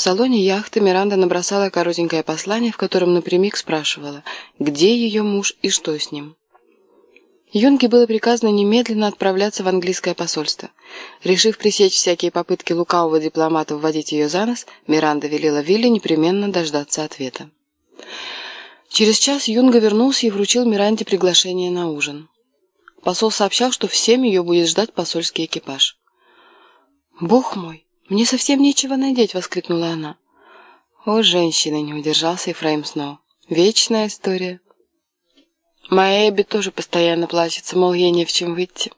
В салоне яхты Миранда набросала коротенькое послание, в котором напрямик спрашивала, где ее муж и что с ним. Юнге было приказано немедленно отправляться в английское посольство. Решив пресечь всякие попытки лукавого дипломата вводить ее за нос, Миранда велела Вилли непременно дождаться ответа. Через час Юнга вернулся и вручил Миранде приглашение на ужин. Посол сообщал, что всем ее будет ждать посольский экипаж. «Бог мой, мне совсем нечего надеть!» — воскликнула она. «О, женщина!» — не удержался Ефраим Сноу. «Вечная история!» Моя Эбби тоже постоянно плачется, мол, ей не в чем выйти.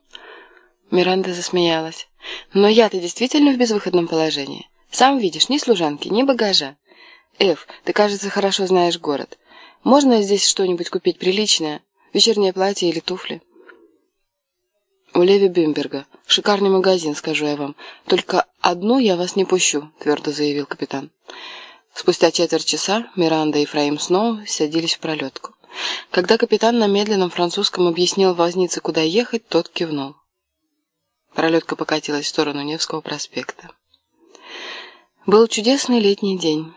Миранда засмеялась. Но я-то действительно в безвыходном положении. Сам видишь, ни служанки, ни багажа. Эф, ты, кажется, хорошо знаешь город. Можно здесь что-нибудь купить приличное? Вечернее платье или туфли? У Леви Бюмберга. Шикарный магазин, скажу я вам. Только одну я вас не пущу, твердо заявил капитан. Спустя четверть часа Миранда и Фраим снова садились в пролетку. Когда капитан на медленном французском объяснил вознице, куда ехать, тот кивнул. Пролетка покатилась в сторону Невского проспекта. Был чудесный летний день.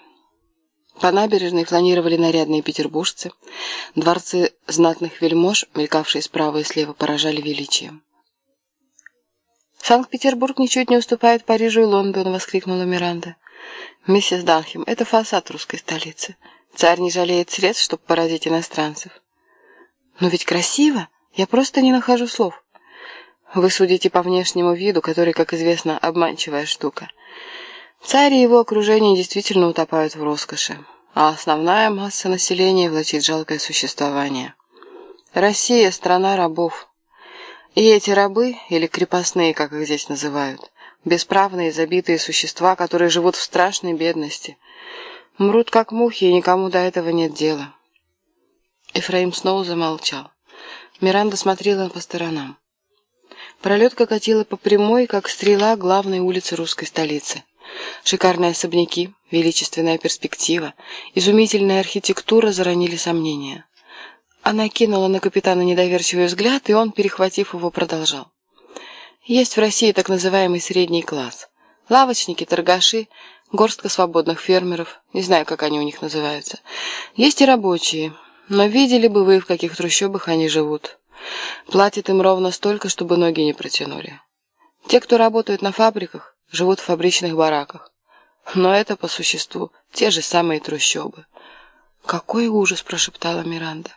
По набережной фланировали нарядные петербуржцы. Дворцы знатных вельмож, мелькавшие справа и слева, поражали величием. «Санкт-Петербург ничуть не уступает Парижу и Лондону!» — воскликнула Миранда. «Миссис Данхем, это фасад русской столицы. Царь не жалеет средств, чтобы поразить иностранцев. Но ведь красиво. Я просто не нахожу слов. Вы судите по внешнему виду, который, как известно, обманчивая штука. Царь и его окружение действительно утопают в роскоши, а основная масса населения влачит жалкое существование. Россия – страна рабов. И эти рабы, или крепостные, как их здесь называют, бесправные забитые существа, которые живут в страшной бедности – Мрут, как мухи, и никому до этого нет дела. Ефраим снова замолчал. Миранда смотрела по сторонам. Пролетка катила по прямой, как стрела, главной улице русской столицы. Шикарные особняки, величественная перспектива, изумительная архитектура заронили сомнения. Она кинула на капитана недоверчивый взгляд, и он, перехватив его, продолжал. Есть в России так называемый средний класс. Лавочники, торгаши, горстка свободных фермеров, не знаю, как они у них называются. Есть и рабочие, но видели бы вы, в каких трущобах они живут. Платят им ровно столько, чтобы ноги не протянули. Те, кто работают на фабриках, живут в фабричных бараках. Но это, по существу, те же самые трущобы. «Какой ужас!» – прошептала Миранда.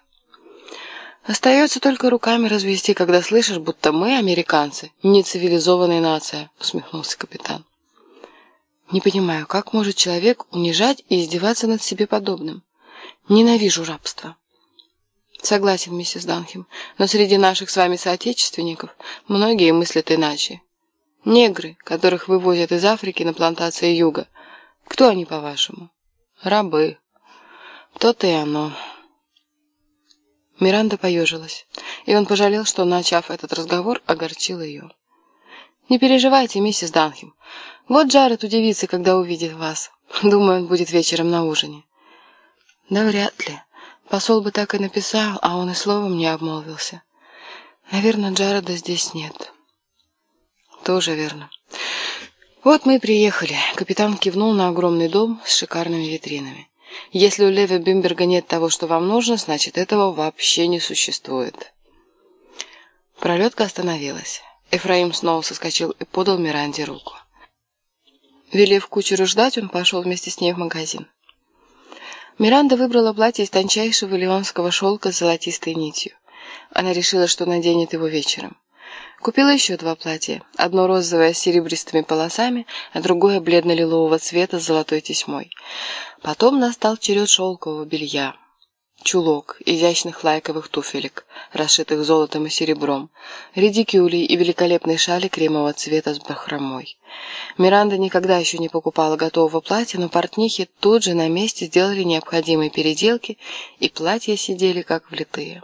«Остается только руками развести, когда слышишь, будто мы, американцы, не цивилизованная нация», – усмехнулся капитан. Не понимаю, как может человек унижать и издеваться над себе подобным? Ненавижу рабство. Согласен, миссис Данхем, но среди наших с вами соотечественников многие мыслят иначе. Негры, которых вывозят из Африки на плантации юга, кто они, по-вашему? Рабы. То-то и оно. Миранда поежилась, и он пожалел, что, начав этот разговор, огорчил ее. «Не переживайте, миссис Данхем. Вот Джаред удивится, когда увидит вас. Думаю, он будет вечером на ужине». «Да вряд ли. Посол бы так и написал, а он и словом не обмолвился. Наверное, Джареда здесь нет». «Тоже верно». «Вот мы и приехали». Капитан кивнул на огромный дом с шикарными витринами. «Если у Леви Бимберга нет того, что вам нужно, значит, этого вообще не существует». Пролетка остановилась. Эфраим снова соскочил и подал Миранде руку. Велев кучеру ждать, он пошел вместе с ней в магазин. Миранда выбрала платье из тончайшего леонского шелка с золотистой нитью. Она решила, что наденет его вечером. Купила еще два платья. Одно розовое с серебристыми полосами, а другое бледно-лилового цвета с золотой тесьмой. Потом настал черед шелкового белья чулок, изящных лайковых туфелек, расшитых золотом и серебром, редикюлей и великолепной шали кремового цвета с бахромой. Миранда никогда еще не покупала готового платья, но портнихи тут же на месте сделали необходимые переделки, и платья сидели как влитые.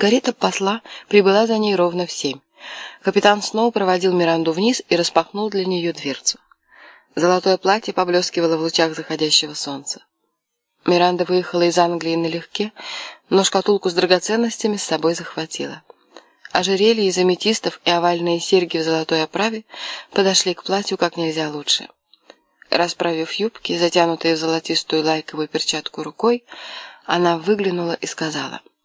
Карета посла прибыла за ней ровно в семь. Капитан снова проводил Миранду вниз и распахнул для нее дверцу. Золотое платье поблескивало в лучах заходящего солнца. Миранда выехала из Англии налегке, но шкатулку с драгоценностями с собой захватила. Ожерелье из аметистов и овальные серьги в золотой оправе подошли к платью как нельзя лучше. Расправив юбки, затянутые в золотистую лайковую перчатку рукой, она выглянула и сказала.